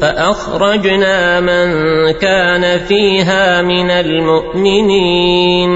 فأخرجنا من كان فيها من المؤمنين.